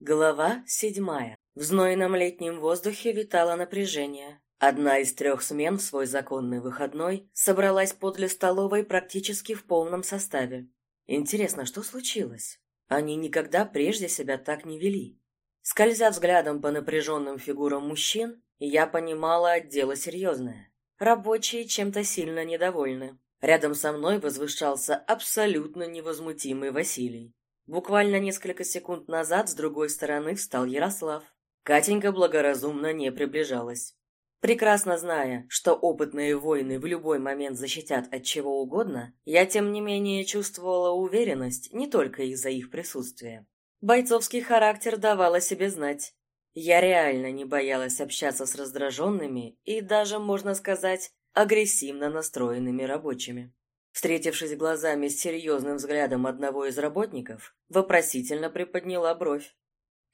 Глава седьмая. В знойном летнем воздухе витало напряжение. Одна из трех смен в свой законный выходной собралась подле столовой практически в полном составе. Интересно, что случилось? Они никогда прежде себя так не вели. Скользя взглядом по напряженным фигурам мужчин, я понимала, дело серьезное. Рабочие чем-то сильно недовольны. Рядом со мной возвышался абсолютно невозмутимый Василий. Буквально несколько секунд назад с другой стороны встал Ярослав. Катенька благоразумно не приближалась. Прекрасно зная, что опытные воины в любой момент защитят от чего угодно, я тем не менее чувствовала уверенность не только из-за их присутствия. Бойцовский характер давал о себе знать. Я реально не боялась общаться с раздраженными и даже, можно сказать, агрессивно настроенными рабочими. Встретившись глазами с серьезным взглядом одного из работников, вопросительно приподняла бровь.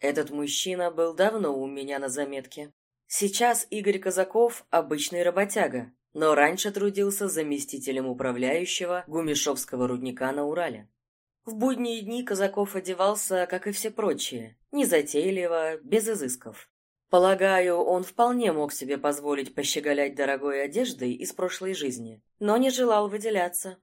Этот мужчина был давно у меня на заметке. Сейчас Игорь Казаков – обычный работяга, но раньше трудился заместителем управляющего Гумишевского рудника на Урале. В будние дни Казаков одевался, как и все прочие, незатейливо, без изысков. Полагаю, он вполне мог себе позволить пощеголять дорогой одеждой из прошлой жизни, но не желал выделяться.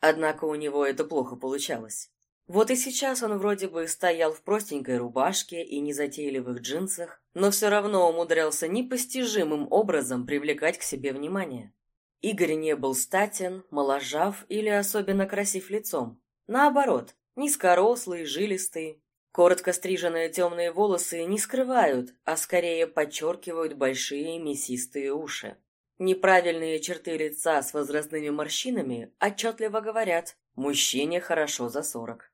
Однако у него это плохо получалось. Вот и сейчас он вроде бы стоял в простенькой рубашке и незатейливых джинсах, но все равно умудрялся непостижимым образом привлекать к себе внимание. Игорь не был статен, моложав или особенно красив лицом. Наоборот, низкорослый, жилистый, Коротко стриженные темные волосы не скрывают, а скорее подчеркивают большие мясистые уши. Неправильные черты лица с возрастными морщинами отчетливо говорят «мужчине хорошо за сорок».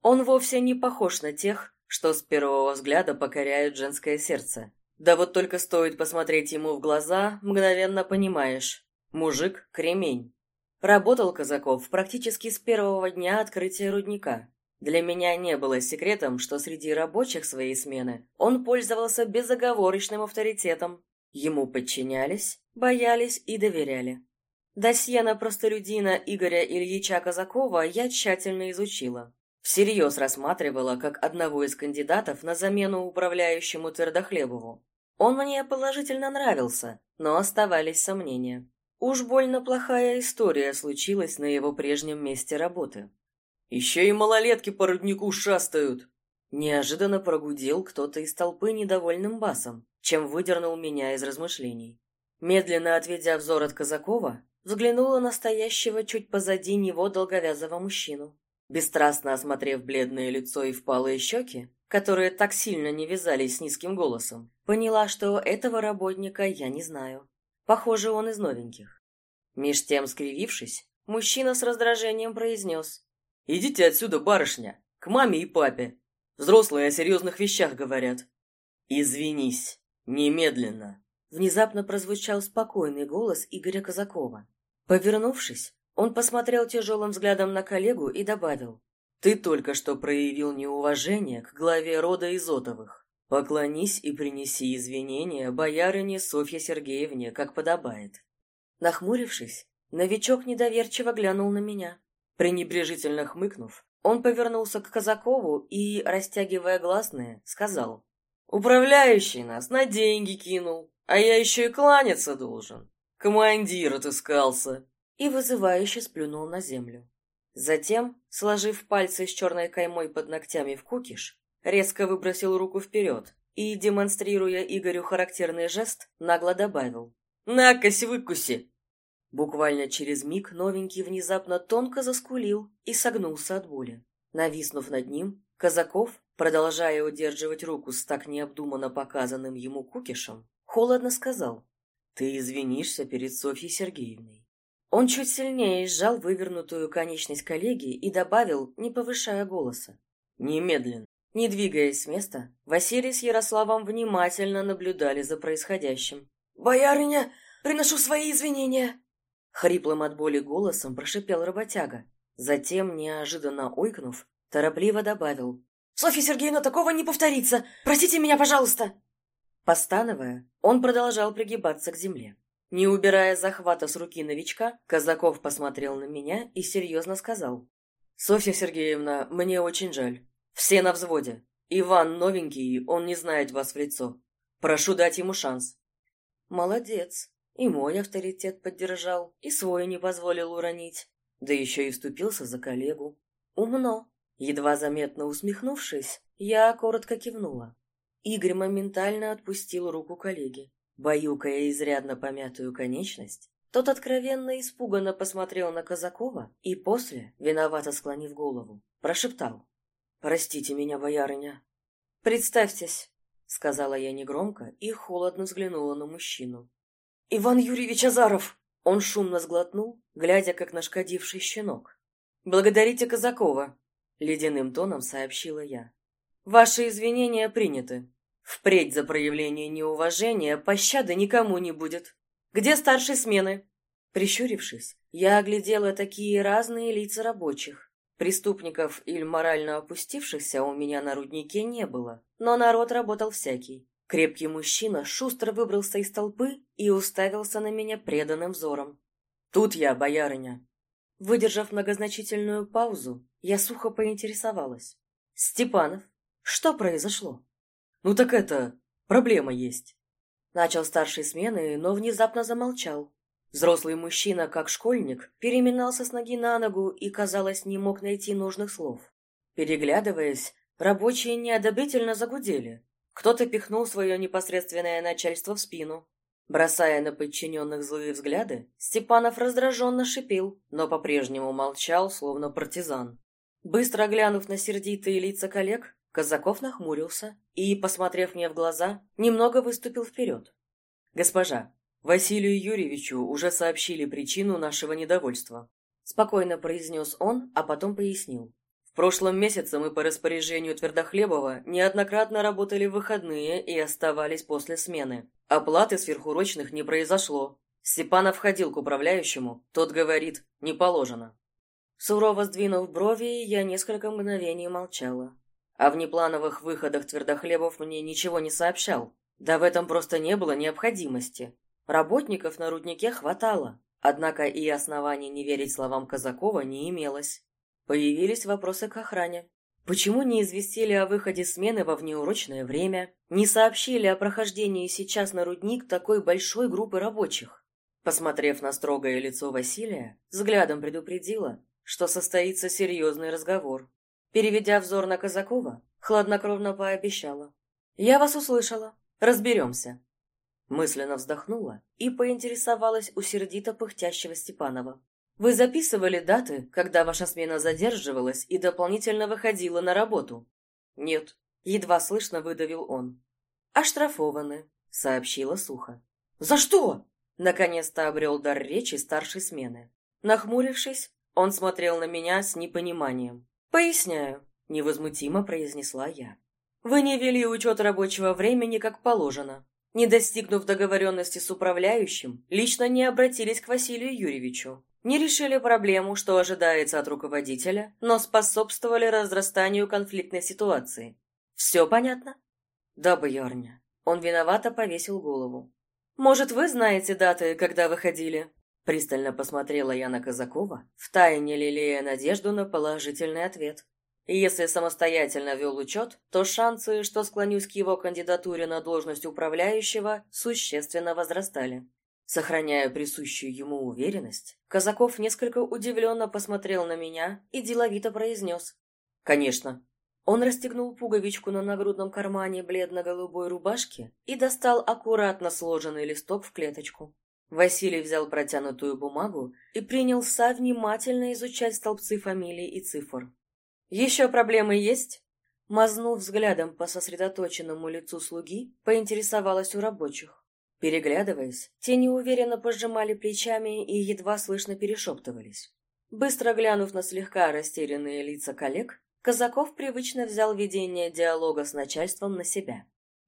Он вовсе не похож на тех, что с первого взгляда покоряют женское сердце. Да вот только стоит посмотреть ему в глаза, мгновенно понимаешь. Мужик – кремень. Работал Казаков практически с первого дня открытия рудника. Для меня не было секретом, что среди рабочих своей смены он пользовался безоговорочным авторитетом. Ему подчинялись, боялись и доверяли. Досье на простолюдина Игоря Ильича Казакова я тщательно изучила. Всерьез рассматривала как одного из кандидатов на замену управляющему Твердохлебову. Он мне положительно нравился, но оставались сомнения. Уж больно плохая история случилась на его прежнем месте работы. Еще и малолетки по руднику шастают!» Неожиданно прогудел кто-то из толпы недовольным басом, чем выдернул меня из размышлений. Медленно отведя взор от Казакова, взглянула на стоящего чуть позади него долговязого мужчину. Бесстрастно осмотрев бледное лицо и впалые щеки, которые так сильно не вязались с низким голосом, поняла, что этого работника я не знаю. Похоже, он из новеньких. Меж тем, скривившись, мужчина с раздражением произнес. «Идите отсюда, барышня, к маме и папе. Взрослые о серьезных вещах говорят». «Извинись, немедленно», — внезапно прозвучал спокойный голос Игоря Казакова. Повернувшись, он посмотрел тяжелым взглядом на коллегу и добавил. «Ты только что проявил неуважение к главе рода Изотовых. Поклонись и принеси извинения боярине Софье Сергеевне, как подобает». Нахмурившись, новичок недоверчиво глянул на меня. Пренебрежительно хмыкнув, он повернулся к Казакову и, растягивая гласные, сказал. «Управляющий нас на деньги кинул, а я еще и кланяться должен. Командир отыскался!» И вызывающе сплюнул на землю. Затем, сложив пальцы с черной каймой под ногтями в кукиш, резко выбросил руку вперед и, демонстрируя Игорю характерный жест, нагло добавил. «Накось, выкуси! Буквально через миг новенький внезапно тонко заскулил и согнулся от боли. Нависнув над ним, Казаков, продолжая удерживать руку с так необдуманно показанным ему кукишем, холодно сказал «Ты извинишься перед Софьей Сергеевной». Он чуть сильнее сжал вывернутую конечность коллеги и добавил, не повышая голоса. «Немедленно». Не двигаясь с места, Василий с Ярославом внимательно наблюдали за происходящим. «Боярыня, приношу свои извинения!» Хриплым от боли голосом прошипел работяга. Затем, неожиданно ойкнув, торопливо добавил. «Софья Сергеевна, такого не повторится! Простите меня, пожалуйста!» Постановая, он продолжал пригибаться к земле. Не убирая захвата с руки новичка, Казаков посмотрел на меня и серьезно сказал. «Софья Сергеевна, мне очень жаль. Все на взводе. Иван новенький, он не знает вас в лицо. Прошу дать ему шанс». «Молодец. И мой авторитет поддержал, и свой не позволил уронить. Да еще и вступился за коллегу. Умно». Едва заметно усмехнувшись, я коротко кивнула. Игорь моментально отпустил руку коллеги. Баюкая изрядно помятую конечность, тот откровенно испуганно посмотрел на Казакова и после, виновато склонив голову, прошептал. «Простите меня, боярыня». «Представьтесь», — сказала я негромко и холодно взглянула на мужчину. «Иван Юрьевич Азаров!» Он шумно сглотнул, глядя, как нашкодивший щенок. «Благодарите Казакова», — ледяным тоном сообщила я. «Ваши извинения приняты. Впредь за проявление неуважения пощады никому не будет. Где старшие смены?» Прищурившись, я оглядела такие разные лица рабочих. Преступников или морально опустившихся у меня на руднике не было, но народ работал всякий. Крепкий мужчина шустро выбрался из толпы и уставился на меня преданным взором. «Тут я, боярыня!» Выдержав многозначительную паузу, я сухо поинтересовалась. «Степанов, что произошло?» «Ну так это, проблема есть». Начал старший смены, но внезапно замолчал. Взрослый мужчина, как школьник, переминался с ноги на ногу и, казалось, не мог найти нужных слов. Переглядываясь, рабочие неодобрительно загудели. Кто-то пихнул свое непосредственное начальство в спину. Бросая на подчиненных злые взгляды, Степанов раздраженно шипел, но по-прежнему молчал, словно партизан. Быстро глянув на сердитые лица коллег, Казаков нахмурился и, посмотрев мне в глаза, немного выступил вперед. «Госпожа, Василию Юрьевичу уже сообщили причину нашего недовольства», спокойно произнес он, а потом пояснил. «В прошлом месяце мы по распоряжению Твердохлебова неоднократно работали в выходные и оставались после смены. Оплаты сверхурочных не произошло. Степанов ходил к управляющему, тот говорит, не положено». Сурово сдвинув брови, я несколько мгновений молчала. О внеплановых выходах Твердохлебов мне ничего не сообщал. Да в этом просто не было необходимости. Работников на руднике хватало, однако и оснований не верить словам Казакова не имелось. Появились вопросы к охране. Почему не известили о выходе смены во внеурочное время? Не сообщили о прохождении сейчас на рудник такой большой группы рабочих? Посмотрев на строгое лицо Василия, взглядом предупредила, что состоится серьезный разговор. Переведя взор на Казакова, хладнокровно пообещала. «Я вас услышала. Разберемся». Мысленно вздохнула и поинтересовалась у сердито пыхтящего Степанова. «Вы записывали даты, когда ваша смена задерживалась и дополнительно выходила на работу?» «Нет», — едва слышно выдавил он. «Оштрафованы», — сообщила сухо. «За что?» — наконец-то обрел дар речи старшей смены. Нахмурившись, он смотрел на меня с непониманием. «Поясняю», — невозмутимо произнесла я. «Вы не вели учет рабочего времени как положено. Не достигнув договоренности с управляющим, лично не обратились к Василию Юрьевичу. Не решили проблему, что ожидается от руководителя, но способствовали разрастанию конфликтной ситуации. Все понятно? Да, боярня. Он виновато повесил голову. Может, вы знаете даты, когда выходили? Пристально посмотрела я на Казакова, втайне лелея надежду на положительный ответ. Если самостоятельно вел учет, то шансы, что склонюсь к его кандидатуре на должность управляющего, существенно возрастали. Сохраняя присущую ему уверенность, Казаков несколько удивленно посмотрел на меня и деловито произнес. «Конечно». Он расстегнул пуговичку на нагрудном кармане бледно-голубой рубашки и достал аккуратно сложенный листок в клеточку. Василий взял протянутую бумагу и принялся внимательно изучать столбцы фамилий и цифр. «Еще проблемы есть?» Мазнув взглядом по сосредоточенному лицу слуги, поинтересовалась у рабочих. Переглядываясь, те неуверенно пожимали плечами и едва слышно перешептывались. Быстро глянув на слегка растерянные лица коллег, Казаков привычно взял ведение диалога с начальством на себя.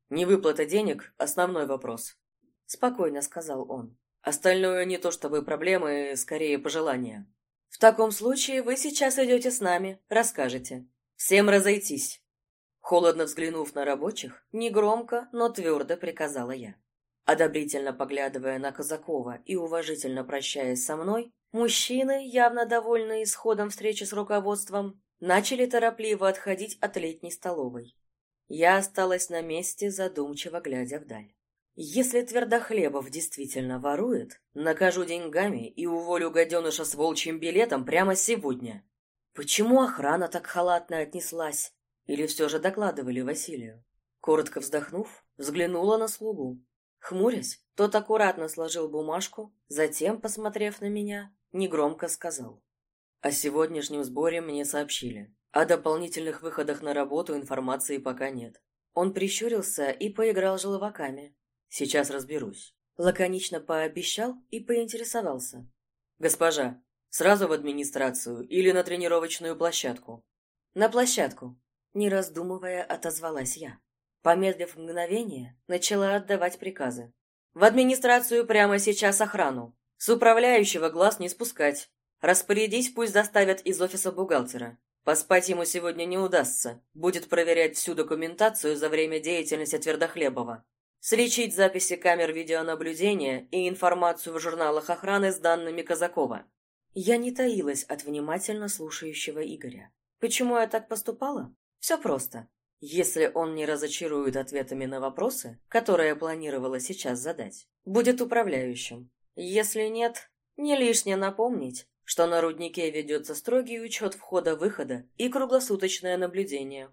«Невыплата денег – основной вопрос», – спокойно сказал он. Остальное не то чтобы проблемы, скорее пожелания. В таком случае вы сейчас идете с нами, расскажете. Всем разойтись. Холодно взглянув на рабочих, негромко, но твердо приказала я. Одобрительно поглядывая на Казакова и уважительно прощаясь со мной, мужчины, явно довольные исходом встречи с руководством, начали торопливо отходить от летней столовой. Я осталась на месте, задумчиво глядя вдаль. Если Твердохлебов действительно ворует, накажу деньгами и уволю гаденыша с волчьим билетом прямо сегодня. Почему охрана так халатно отнеслась? Или все же докладывали Василию? Коротко вздохнув, взглянула на слугу. Хмурясь, тот аккуратно сложил бумажку, затем, посмотрев на меня, негромко сказал. О сегодняшнем сборе мне сообщили. О дополнительных выходах на работу информации пока нет. Он прищурился и поиграл желваками. Сейчас разберусь. Лаконично пообещал и поинтересовался. «Госпожа, сразу в администрацию или на тренировочную площадку?» «На площадку», — не раздумывая, отозвалась я. Помедлив мгновение, начала отдавать приказы. «В администрацию прямо сейчас охрану. С управляющего глаз не спускать. Распорядись, пусть доставят из офиса бухгалтера. Поспать ему сегодня не удастся. Будет проверять всю документацию за время деятельности Твердохлебова. Сличить записи камер видеонаблюдения и информацию в журналах охраны с данными Казакова. Я не таилась от внимательно слушающего Игоря. Почему я так поступала? Все просто. Если он не разочарует ответами на вопросы, которые я планировала сейчас задать, будет управляющим. Если нет, не лишнее напомнить, что на руднике ведется строгий учет входа-выхода и круглосуточное наблюдение.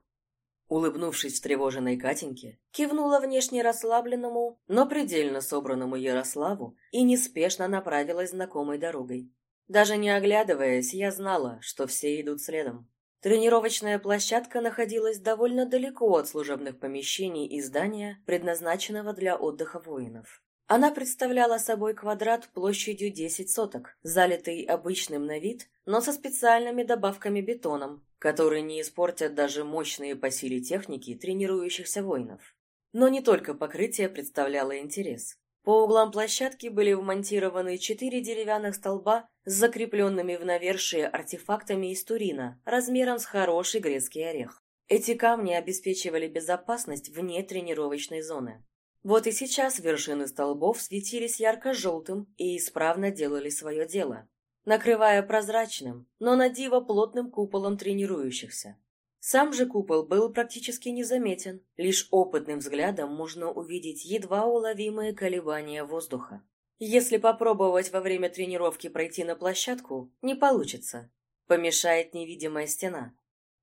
Улыбнувшись встревоженной Катеньке, кивнула внешне расслабленному, но предельно собранному Ярославу и неспешно направилась знакомой дорогой. Даже не оглядываясь, я знала, что все идут следом. Тренировочная площадка находилась довольно далеко от служебных помещений и здания, предназначенного для отдыха воинов. Она представляла собой квадрат площадью 10 соток, залитый обычным на вид, но со специальными добавками бетоном, которые не испортят даже мощные по силе техники тренирующихся воинов. Но не только покрытие представляло интерес. По углам площадки были вмонтированы четыре деревянных столба с закрепленными в навершие артефактами из Турина, размером с хороший грецкий орех. Эти камни обеспечивали безопасность вне тренировочной зоны. Вот и сейчас вершины столбов светились ярко-желтым и исправно делали свое дело, накрывая прозрачным, но на диво плотным куполом тренирующихся. Сам же купол был практически незаметен, лишь опытным взглядом можно увидеть едва уловимые колебания воздуха. Если попробовать во время тренировки пройти на площадку, не получится. Помешает невидимая стена.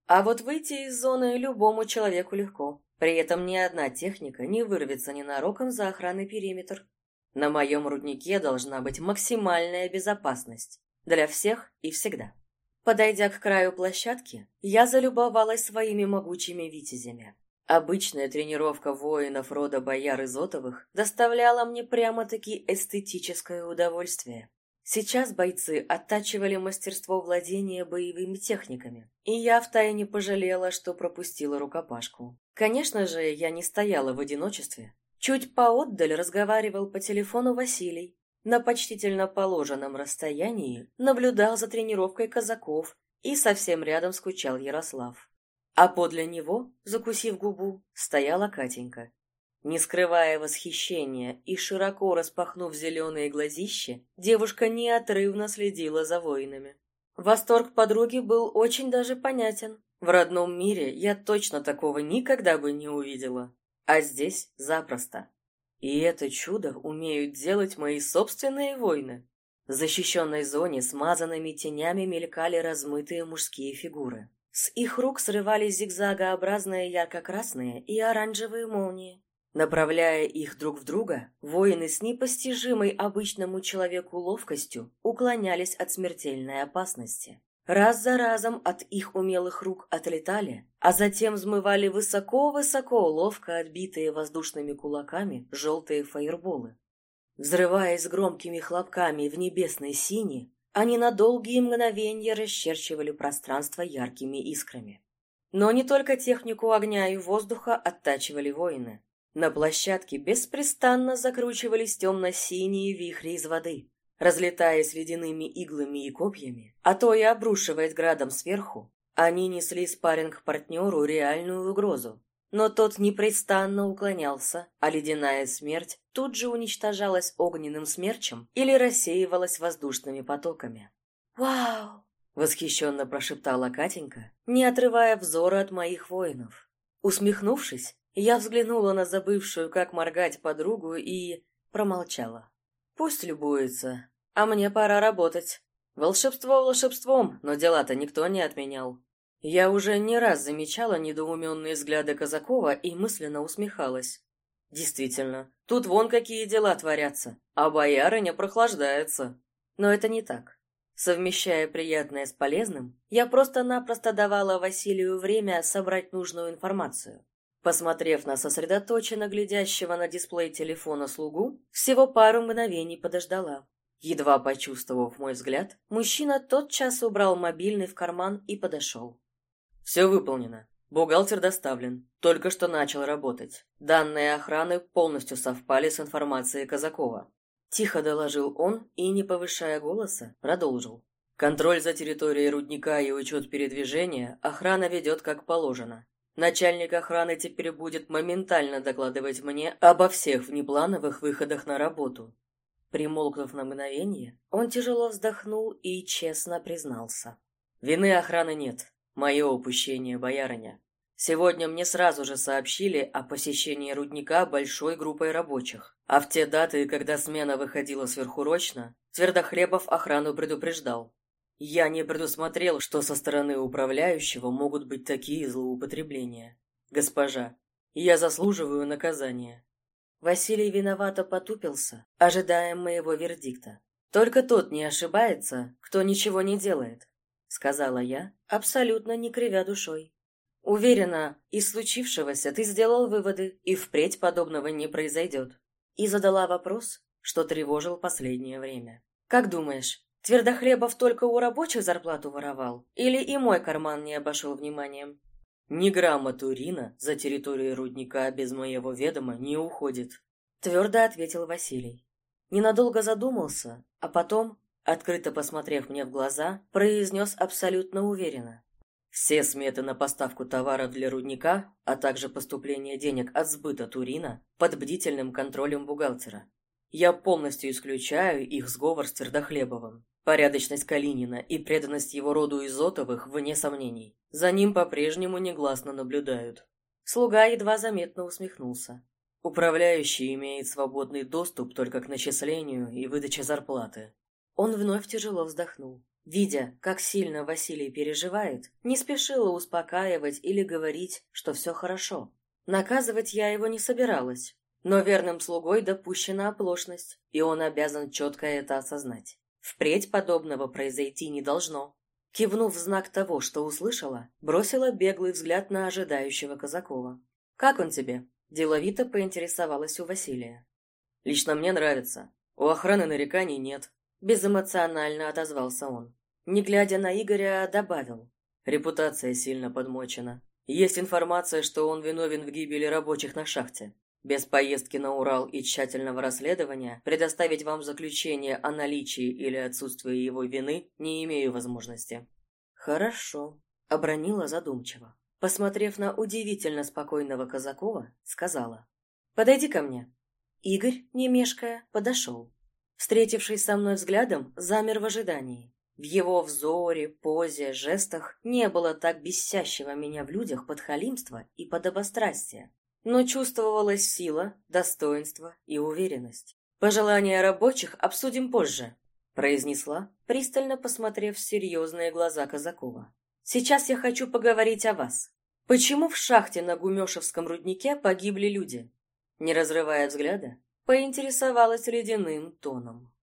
А вот выйти из зоны любому человеку легко. При этом ни одна техника не вырвется ненароком за охранный периметр. На моем руднике должна быть максимальная безопасность. Для всех и всегда. Подойдя к краю площадки, я залюбовалась своими могучими витязями. Обычная тренировка воинов рода бояр Изотовых доставляла мне прямо-таки эстетическое удовольствие. Сейчас бойцы оттачивали мастерство владения боевыми техниками, и я втайне пожалела, что пропустила рукопашку. Конечно же, я не стояла в одиночестве. Чуть поотдаль разговаривал по телефону Василий. На почтительно положенном расстоянии наблюдал за тренировкой казаков, и совсем рядом скучал Ярослав. А подле него, закусив губу, стояла Катенька. Не скрывая восхищения и широко распахнув зеленые глазища, девушка неотрывно следила за воинами. Восторг подруги был очень даже понятен. В родном мире я точно такого никогда бы не увидела. А здесь запросто. И это чудо умеют делать мои собственные воины. В защищенной зоне смазанными тенями мелькали размытые мужские фигуры. С их рук срывались зигзагообразные ярко-красные и оранжевые молнии. Направляя их друг в друга, воины с непостижимой обычному человеку ловкостью уклонялись от смертельной опасности. Раз за разом от их умелых рук отлетали, а затем взмывали высоко-высоко, ловко отбитые воздушными кулаками желтые фаерболы. Взрываясь громкими хлопками в небесной сине, они на долгие мгновения расчерчивали пространство яркими искрами. Но не только технику огня и воздуха оттачивали воины. На площадке беспрестанно закручивались темно-синие вихри из воды, разлетаясь ледяными иглами и копьями, а то и обрушиваясь градом сверху, они несли спарринг-партнеру реальную угрозу. Но тот непрестанно уклонялся, а ледяная смерть тут же уничтожалась огненным смерчем или рассеивалась воздушными потоками. «Вау!» — восхищенно прошептала Катенька, не отрывая взора от моих воинов. Усмехнувшись, я взглянула на забывшую, как моргать подругу, и промолчала. Пусть любуется, а мне пора работать. Волшебство волшебством, но дела-то никто не отменял. Я уже не раз замечала недоуменные взгляды Казакова и мысленно усмехалась. Действительно, тут вон какие дела творятся, а боярыня прохлаждается. Но это не так. Совмещая приятное с полезным, я просто-напросто давала Василию время собрать нужную информацию. Посмотрев на сосредоточенно глядящего на дисплей телефона слугу, всего пару мгновений подождала. Едва почувствовав мой взгляд, мужчина тотчас убрал мобильный в карман и подошел. «Все выполнено. Бухгалтер доставлен. Только что начал работать. Данные охраны полностью совпали с информацией Казакова. Тихо доложил он и, не повышая голоса, продолжил. Контроль за территорией рудника и учет передвижения охрана ведет как положено. Начальник охраны теперь будет моментально докладывать мне обо всех внеплановых выходах на работу. Примолкнув на мгновение, он тяжело вздохнул и честно признался. Вины охраны нет. Мое упущение, боярыня. Сегодня мне сразу же сообщили о посещении рудника большой группой рабочих, а в те даты, когда смена выходила сверхурочно, Твердохлебов охрану предупреждал. Я не предусмотрел, что со стороны управляющего могут быть такие злоупотребления. Госпожа, я заслуживаю наказания. Василий виновато потупился, ожидая моего вердикта. Только тот не ошибается, кто ничего не делает, сказала я, абсолютно не кривя душой. Уверена, из случившегося ты сделал выводы, и впредь подобного не произойдет. И задала вопрос, что тревожил последнее время. Как думаешь, Твердохлебов только у рабочих зарплату воровал? Или и мой карман не обошел вниманием? Ни грамма Турина за территорию рудника без моего ведома не уходит. Твердо ответил Василий. Ненадолго задумался, а потом, открыто посмотрев мне в глаза, произнес абсолютно уверенно. Все сметы на поставку товаров для рудника, а также поступление денег от сбыта Турина под бдительным контролем бухгалтера. Я полностью исключаю их сговор с Твердохлебовым. Порядочность Калинина и преданность его роду Изотовых вне сомнений. За ним по-прежнему негласно наблюдают. Слуга едва заметно усмехнулся. Управляющий имеет свободный доступ только к начислению и выдаче зарплаты. Он вновь тяжело вздохнул. Видя, как сильно Василий переживает, не спешила успокаивать или говорить, что все хорошо. Наказывать я его не собиралась, но верным слугой допущена оплошность, и он обязан четко это осознать. Впредь подобного произойти не должно. Кивнув в знак того, что услышала, бросила беглый взгляд на ожидающего Казакова. «Как он тебе?» – деловито поинтересовалась у Василия. «Лично мне нравится. У охраны нареканий нет. Безэмоционально отозвался он. Не глядя на Игоря, добавил. Репутация сильно подмочена. Есть информация, что он виновен в гибели рабочих на шахте. Без поездки на Урал и тщательного расследования предоставить вам заключение о наличии или отсутствии его вины не имею возможности. Хорошо, обронила задумчиво. Посмотрев на удивительно спокойного Казакова, сказала. «Подойди ко мне». Игорь, не мешкая, подошел. Встретившись со мной взглядом, замер в ожидании. В его взоре, позе, жестах не было так бесящего меня в людях подхалимства и подобострастия, но чувствовалась сила, достоинство и уверенность. «Пожелания рабочих обсудим позже», — произнесла, пристально посмотрев в серьезные глаза Казакова. «Сейчас я хочу поговорить о вас. Почему в шахте на Гумешевском руднике погибли люди?» Не разрывая взгляда, поинтересовалась ледяным тоном.